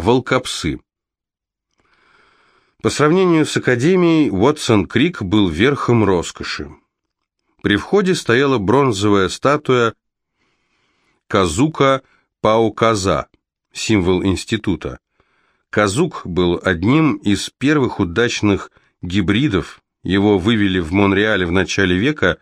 Волкопсы. По сравнению с академией, Уотсон-Крик был верхом роскоши. При входе стояла бронзовая статуя Казука Пауказа, символ института. Казук был одним из первых удачных гибридов, его вывели в Монреале в начале века,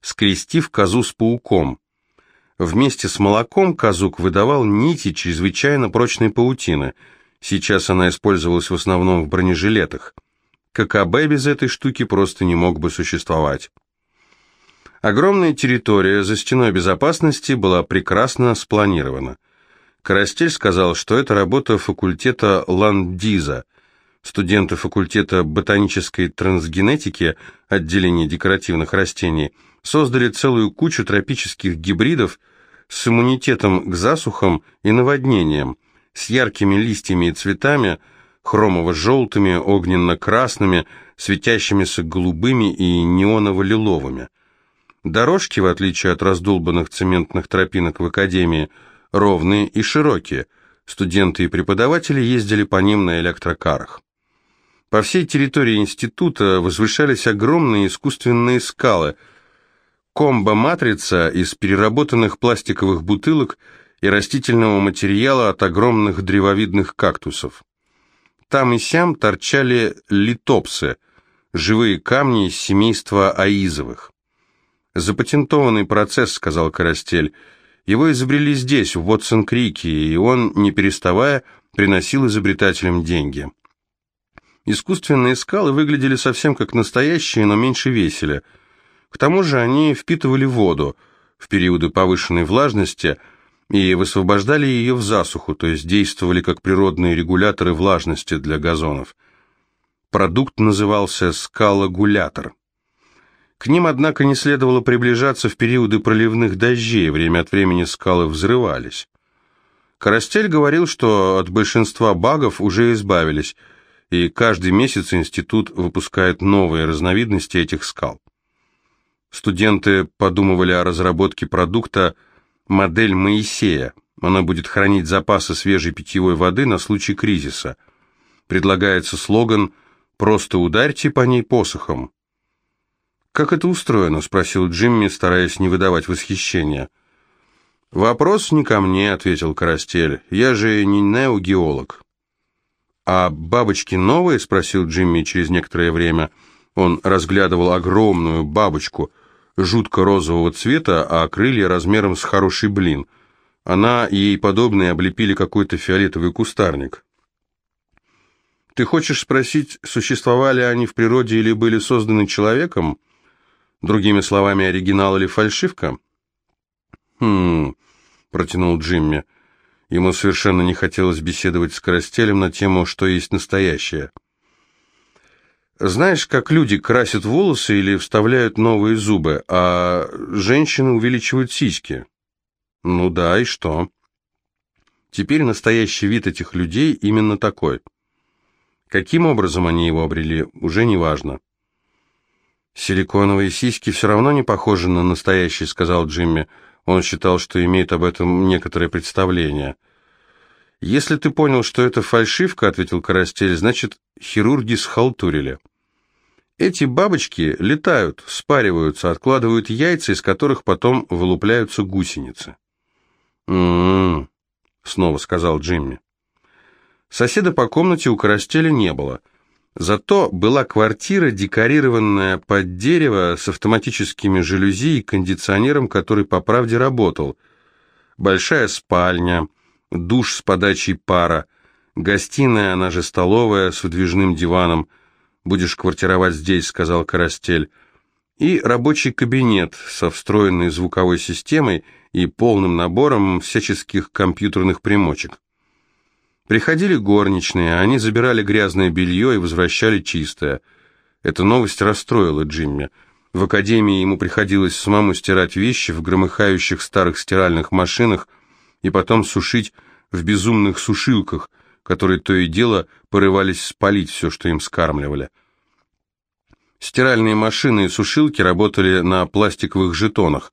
скрестив козу с пауком. Вместе с молоком казук выдавал нити чрезвычайно прочной паутины. Сейчас она использовалась в основном в бронежилетах. ККБ без этой штуки просто не мог бы существовать. Огромная территория за стеной безопасности была прекрасно спланирована. Карастель сказал, что это работа факультета Ландиза. Студенты факультета ботанической трансгенетики, отделения декоративных растений – создали целую кучу тропических гибридов с иммунитетом к засухам и наводнениям, с яркими листьями и цветами, хромово-желтыми, огненно-красными, светящимися голубыми и неоново-лиловыми. Дорожки, в отличие от раздолбанных цементных тропинок в академии, ровные и широкие. Студенты и преподаватели ездили по ним на электрокарах. По всей территории института возвышались огромные искусственные скалы – комбо-матрица из переработанных пластиковых бутылок и растительного материала от огромных древовидных кактусов. Там и сям торчали литопсы, живые камни из семейства аизовых. «Запатентованный процесс», — сказал Карастель. «Его изобрели здесь, в Уотсон-Крике, и он, не переставая, приносил изобретателям деньги». Искусственные скалы выглядели совсем как настоящие, но меньше весили — к тому же они впитывали воду в периоды повышенной влажности и высвобождали ее в засуху, то есть действовали как природные регуляторы влажности для газонов. Продукт назывался скалогулятор. К ним, однако, не следовало приближаться в периоды проливных дождей, время от времени скалы взрывались. Карастель говорил, что от большинства багов уже избавились, и каждый месяц институт выпускает новые разновидности этих скал. Студенты подумывали о разработке продукта «Модель Моисея». Она будет хранить запасы свежей питьевой воды на случай кризиса. Предлагается слоган «Просто ударьте по ней посохом». «Как это устроено?» – спросил Джимми, стараясь не выдавать восхищения. «Вопрос не ко мне», – ответил Карастель. «Я же не неогеолог». «А бабочки новые?» – спросил Джимми через некоторое время. Он разглядывал огромную бабочку – жутко розового цвета, а крылья размером с хороший блин. Она и ей подобные облепили какой-то фиолетовый кустарник. Ты хочешь спросить, существовали они в природе или были созданы человеком? Другими словами, оригинал или фальшивка? Хм, протянул Джимми. Ему совершенно не хотелось беседовать с Карастелем на тему, что есть настоящее. Знаешь, как люди красят волосы или вставляют новые зубы, а женщины увеличивают сиськи? Ну да, и что? Теперь настоящий вид этих людей именно такой. Каким образом они его обрели, уже не важно. «Силиконовые сиськи все равно не похожи на настоящие», — сказал Джимми. Он считал, что имеет об этом некоторое представление. «Если ты понял, что это фальшивка», — ответил Карастель, — «значит, хирурги схалтурили». Эти бабочки летают, спариваются, откладывают яйца, из которых потом вылупляются гусеницы. «М-м-м», снова сказал Джимми. Соседа по комнате у Карастеля не было. Зато была квартира, декорированная под дерево, с автоматическими жалюзи и кондиционером, который по правде работал. Большая спальня, душ с подачей пара, гостиная, она же столовая, с выдвижным диваном – будешь квартировать здесь», — сказал Карастель. «И рабочий кабинет со встроенной звуковой системой и полным набором всяческих компьютерных примочек. Приходили горничные, они забирали грязное белье и возвращали чистое. Эта новость расстроила Джимми. В академии ему приходилось самому стирать вещи в громыхающих старых стиральных машинах и потом сушить в безумных сушилках — которые то и дело порывались спалить все, что им скармливали. Стиральные машины и сушилки работали на пластиковых жетонах.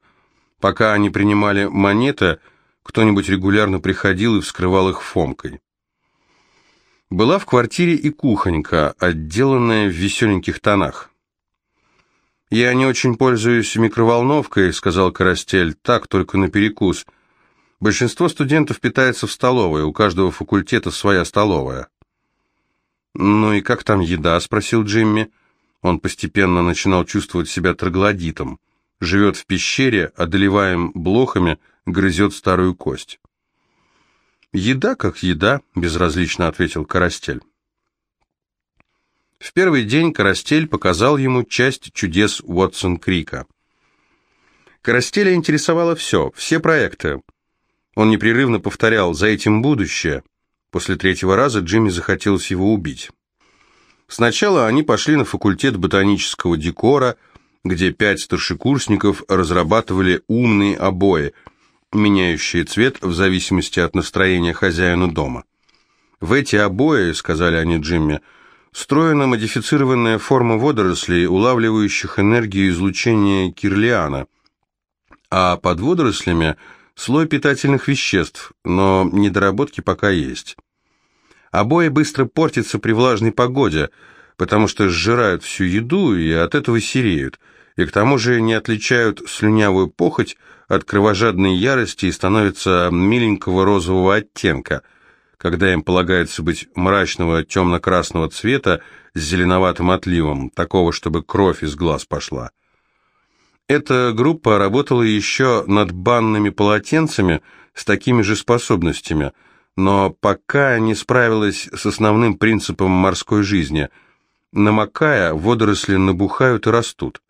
Пока они принимали монеты, кто-нибудь регулярно приходил и вскрывал их фомкой. Была в квартире и кухонька, отделанная в веселеньких тонах. «Я не очень пользуюсь микроволновкой», — сказал Карастель, — «так, только на перекус. Большинство студентов питается в столовой, у каждого факультета своя столовая». «Ну и как там еда?» — спросил Джимми. Он постепенно начинал чувствовать себя троглодитом. Живет в пещере, одолеваем блохами, грызет старую кость. «Еда как еда», — безразлично ответил Карастель. В первый день Карастель показал ему часть чудес Уотсон-Крика. Карастеля интересовало все, все проекты. Он непрерывно повторял «за этим будущее». После третьего раза Джимми захотелось его убить. Сначала они пошли на факультет ботанического декора, где пять старшекурсников разрабатывали умные обои, меняющие цвет в зависимости от настроения хозяина дома. «В эти обои, — сказали они Джимми, — встроена модифицированная форма водорослей, улавливающих энергию излучения Кирлиана, а под водорослями слой питательных веществ, но недоработки пока есть». Обои быстро портятся при влажной погоде, потому что сжирают всю еду и от этого сереют, и к тому же не отличают слюнявую похоть от кровожадной ярости и становятся миленького розового оттенка, когда им полагается быть мрачного темно-красного цвета с зеленоватым отливом, такого, чтобы кровь из глаз пошла. Эта группа работала еще над банными полотенцами с такими же способностями – но пока не справилась с основным принципом морской жизни. Намокая, водоросли набухают и растут.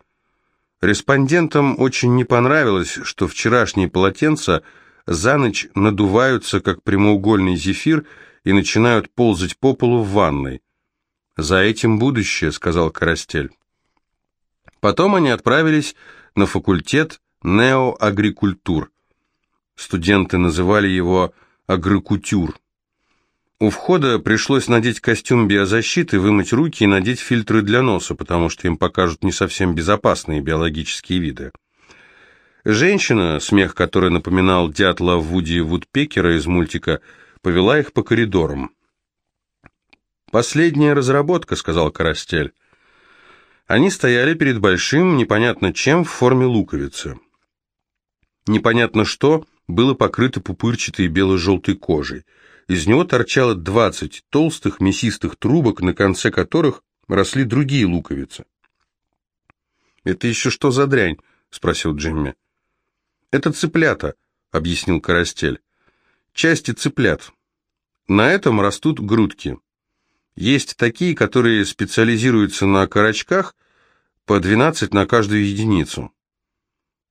Респондентам очень не понравилось, что вчерашние полотенца за ночь надуваются, как прямоугольный зефир, и начинают ползать по полу в ванной. «За этим будущее», — сказал Карастель. Потом они отправились на факультет неоагрикультур. Студенты называли его агрокутюр. У входа пришлось надеть костюм биозащиты, вымыть руки и надеть фильтры для носа, потому что им покажут не совсем безопасные биологические виды. Женщина, смех которой напоминал дятла Вуди Вудпекера из мультика, повела их по коридорам. «Последняя разработка», — сказал Карастель. Они стояли перед большим, непонятно чем, в форме луковицы. Непонятно что было покрыто пупырчатой бело-желтой кожей. Из него торчало двадцать толстых мясистых трубок, на конце которых росли другие луковицы. «Это еще что за дрянь?» — спросил Джимми. «Это цыплята», — объяснил Карастель. «Части цыплят. На этом растут грудки. Есть такие, которые специализируются на корочках, по двенадцать на каждую единицу.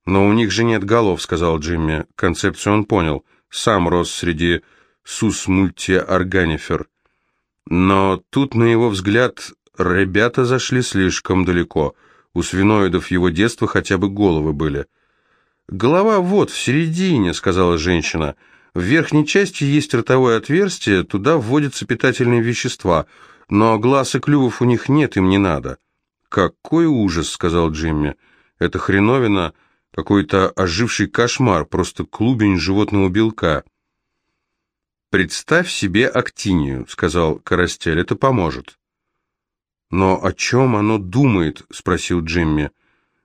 «Но у них же нет голов», — сказал Джимми. Концепцию он понял. Сам рос среди сус мультиорганифер. Но тут, на его взгляд, ребята зашли слишком далеко. У свиноидов его детства хотя бы головы были. «Голова вот, в середине», — сказала женщина. «В верхней части есть ротовое отверстие, туда вводятся питательные вещества, но глаз и клювов у них нет, им не надо». «Какой ужас», — сказал Джимми. «Это хреновина...» Какой-то оживший кошмар, просто клубень животного белка. «Представь себе актинию», — сказал Карастель, — «это поможет». «Но о чем оно думает?» — спросил Джимми.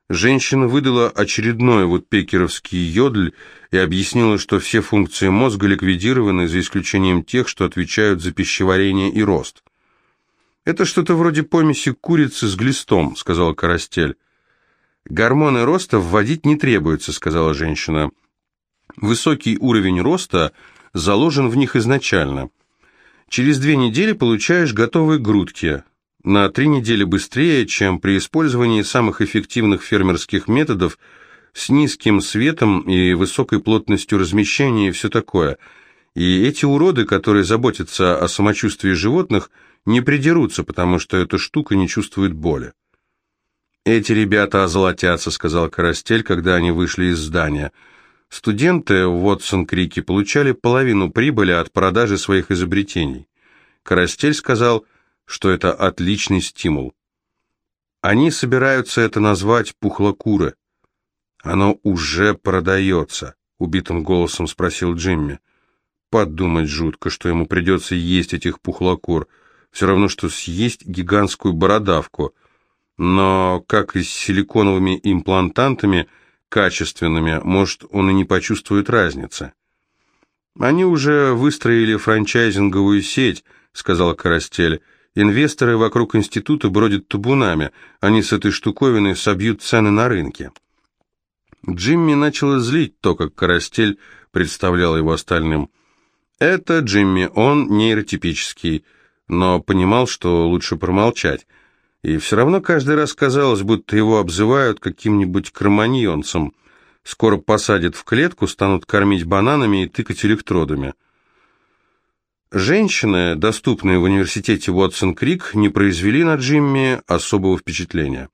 Женщина выдала очередной вот пекеровский йодль и объяснила, что все функции мозга ликвидированы, за исключением тех, что отвечают за пищеварение и рост. «Это что-то вроде помеси курицы с глистом», — сказал Карастель. «Гормоны роста вводить не требуется», — сказала женщина. «Высокий уровень роста заложен в них изначально. Через две недели получаешь готовые грудки. На три недели быстрее, чем при использовании самых эффективных фермерских методов с низким светом и высокой плотностью размещения и все такое. И эти уроды, которые заботятся о самочувствии животных, не придерутся, потому что эта штука не чувствует боли. «Эти ребята озолотятся», — сказал Карастель, когда они вышли из здания. Студенты в Уотсон-Крике получали половину прибыли от продажи своих изобретений. Карастель сказал, что это отличный стимул. Они собираются это назвать пухлокуры. «Оно уже продается», — убитым голосом спросил Джимми. «Подумать жутко, что ему придется есть этих пухлокур», — все равно, что съесть гигантскую бородавку. Но, как и с силиконовыми имплантантами, качественными, может, он и не почувствует разницы. «Они уже выстроили франчайзинговую сеть», — сказала Карастель. «Инвесторы вокруг института бродят табунами. Они с этой штуковиной собьют цены на рынке». Джимми начало злить то, как Карастель представлял его остальным. Это Джимми, он нейротипический, но понимал, что лучше промолчать. И все равно каждый раз казалось, будто его обзывают каким-нибудь кроманьонцем. Скоро посадят в клетку, станут кормить бананами и тыкать электродами. Женщины, доступные в университете Уотсон-Крик, не произвели на Джимми особого впечатления.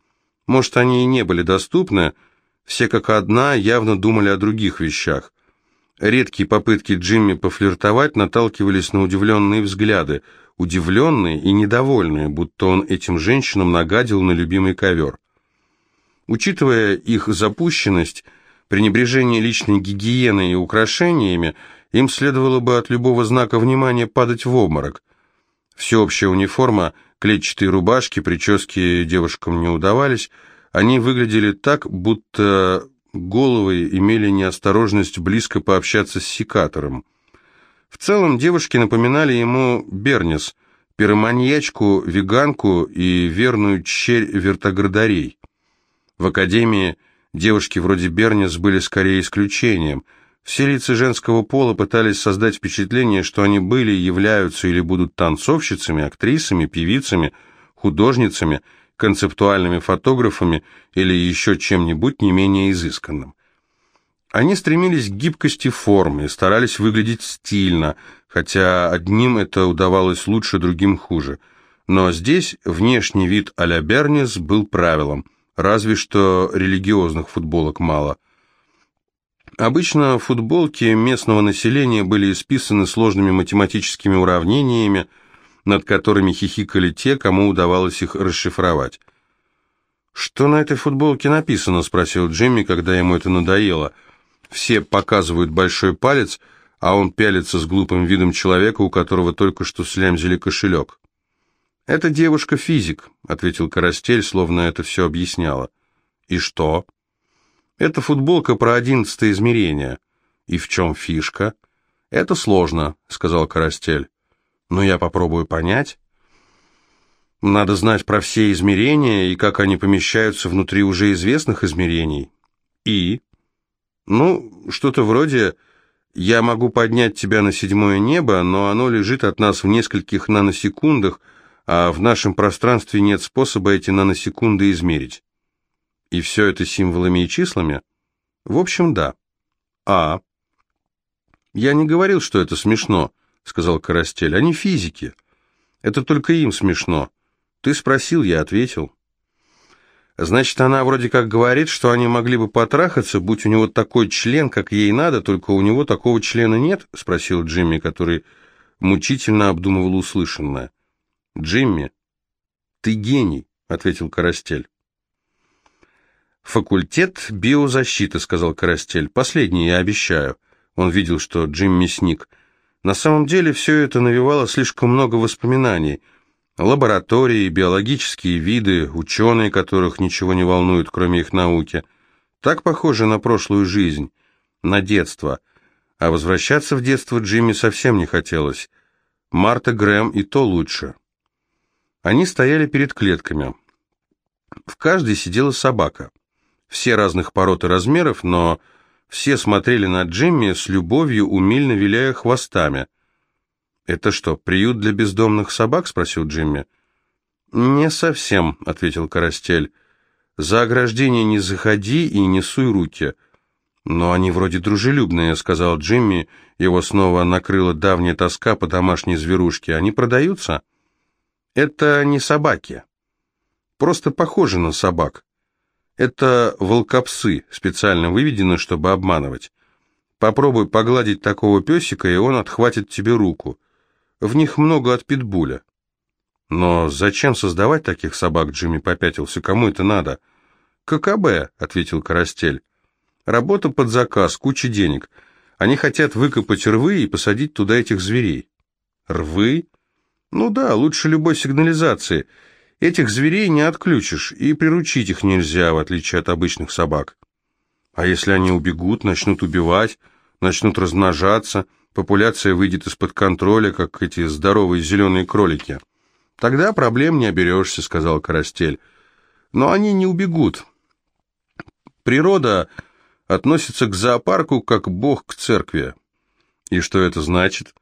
Может, они и не были доступны, все как одна явно думали о других вещах. Редкие попытки Джимми пофлиртовать наталкивались на удивленные взгляды, удивленные и недовольные, будто он этим женщинам нагадил на любимый ковер. Учитывая их запущенность, пренебрежение личной гигиеной и украшениями, им следовало бы от любого знака внимания падать в обморок. Всеобщая униформа, клетчатые рубашки, прически девушкам не удавались, они выглядели так, будто головы имели неосторожность близко пообщаться с секатором. В целом девушки напоминали ему Бернис, пироманьячку, веганку и верную черь вертоградарей. В академии девушки вроде Бернис были скорее исключением. Все лица женского пола пытались создать впечатление, что они были, являются или будут танцовщицами, актрисами, певицами, художницами – концептуальными фотографами или еще чем-нибудь не менее изысканным. Они стремились к гибкости формы, старались выглядеть стильно, хотя одним это удавалось лучше, другим хуже. Но здесь внешний вид а-ля Бернис был правилом, разве что религиозных футболок мало. Обычно футболки местного населения были исписаны сложными математическими уравнениями, над которыми хихикали те, кому удавалось их расшифровать. «Что на этой футболке написано?» – спросил Джимми, когда ему это надоело. Все показывают большой палец, а он пялится с глупым видом человека, у которого только что слямзили кошелек. «Это девушка-физик», — ответил Карастель, словно это все объясняло. «И что?» «Это футболка про одиннадцатое измерение». «И в чем фишка?» «Это сложно», — сказал Карастель. Но я попробую понять. Надо знать про все измерения и как они помещаются внутри уже известных измерений. И? Ну, что-то вроде «я могу поднять тебя на седьмое небо, но оно лежит от нас в нескольких наносекундах, а в нашем пространстве нет способа эти наносекунды измерить». И все это символами и числами? В общем, да. А. Я не говорил, что это смешно. — сказал Карастель. «Они физики. Это только им смешно. Ты спросил, я ответил». «Значит, она вроде как говорит, что они могли бы потрахаться, будь у него такой член, как ей надо, только у него такого члена нет?» — спросил Джимми, который мучительно обдумывал услышанное. «Джимми, ты гений», — ответил Карастель. «Факультет биозащиты», — сказал Карастель. «Последний, я обещаю». Он видел, что Джимми сник — на самом деле все это навевало слишком много воспоминаний. Лаборатории, биологические виды, ученые, которых ничего не волнует, кроме их науки. Так похоже на прошлую жизнь, на детство. А возвращаться в детство Джимми совсем не хотелось. Марта Грэм и то лучше. Они стояли перед клетками. В каждой сидела собака. Все разных пород и размеров, но все смотрели на Джимми с любовью, умильно виляя хвостами. «Это что, приют для бездомных собак?» — спросил Джимми. «Не совсем», — ответил Карастель. «За ограждение не заходи и не суй руки». «Но они вроде дружелюбные», — сказал Джимми. Его снова накрыла давняя тоска по домашней зверушке. «Они продаются?» «Это не собаки. Просто похожи на собак. Это волкопсы, специально выведены, чтобы обманывать. Попробуй погладить такого песика, и он отхватит тебе руку. В них много от питбуля. Но зачем создавать таких собак, Джимми попятился, кому это надо? ККБ, ответил Карастель. Работа под заказ, куча денег. Они хотят выкопать рвы и посадить туда этих зверей. Рвы? Ну да, лучше любой сигнализации. Этих зверей не отключишь, и приручить их нельзя, в отличие от обычных собак. А если они убегут, начнут убивать, начнут размножаться, популяция выйдет из-под контроля, как эти здоровые зеленые кролики. Тогда проблем не оберешься, сказал Карастель. Но они не убегут. Природа относится к зоопарку как бог к церкви. И что это значит?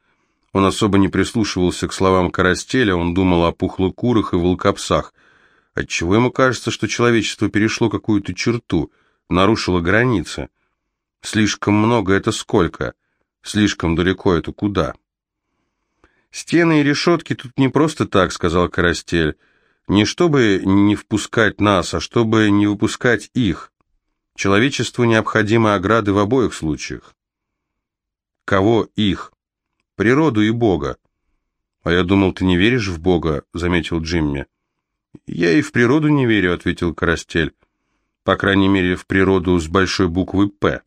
Он особо не прислушивался к словам Карастеля, он думал о пухлокурах и волкопсах. Отчего ему кажется, что человечество перешло какую-то черту, нарушило границы? Слишком много это сколько? Слишком далеко это куда? «Стены и решетки тут не просто так», — сказал Карастель. «Не чтобы не впускать нас, а чтобы не выпускать их. Человечеству необходимы ограды в обоих случаях». «Кого их?» «Природу и Бога». «А я думал, ты не веришь в Бога», — заметил Джимми. «Я и в природу не верю», — ответил Карастель. «По крайней мере, в природу с большой буквы «П».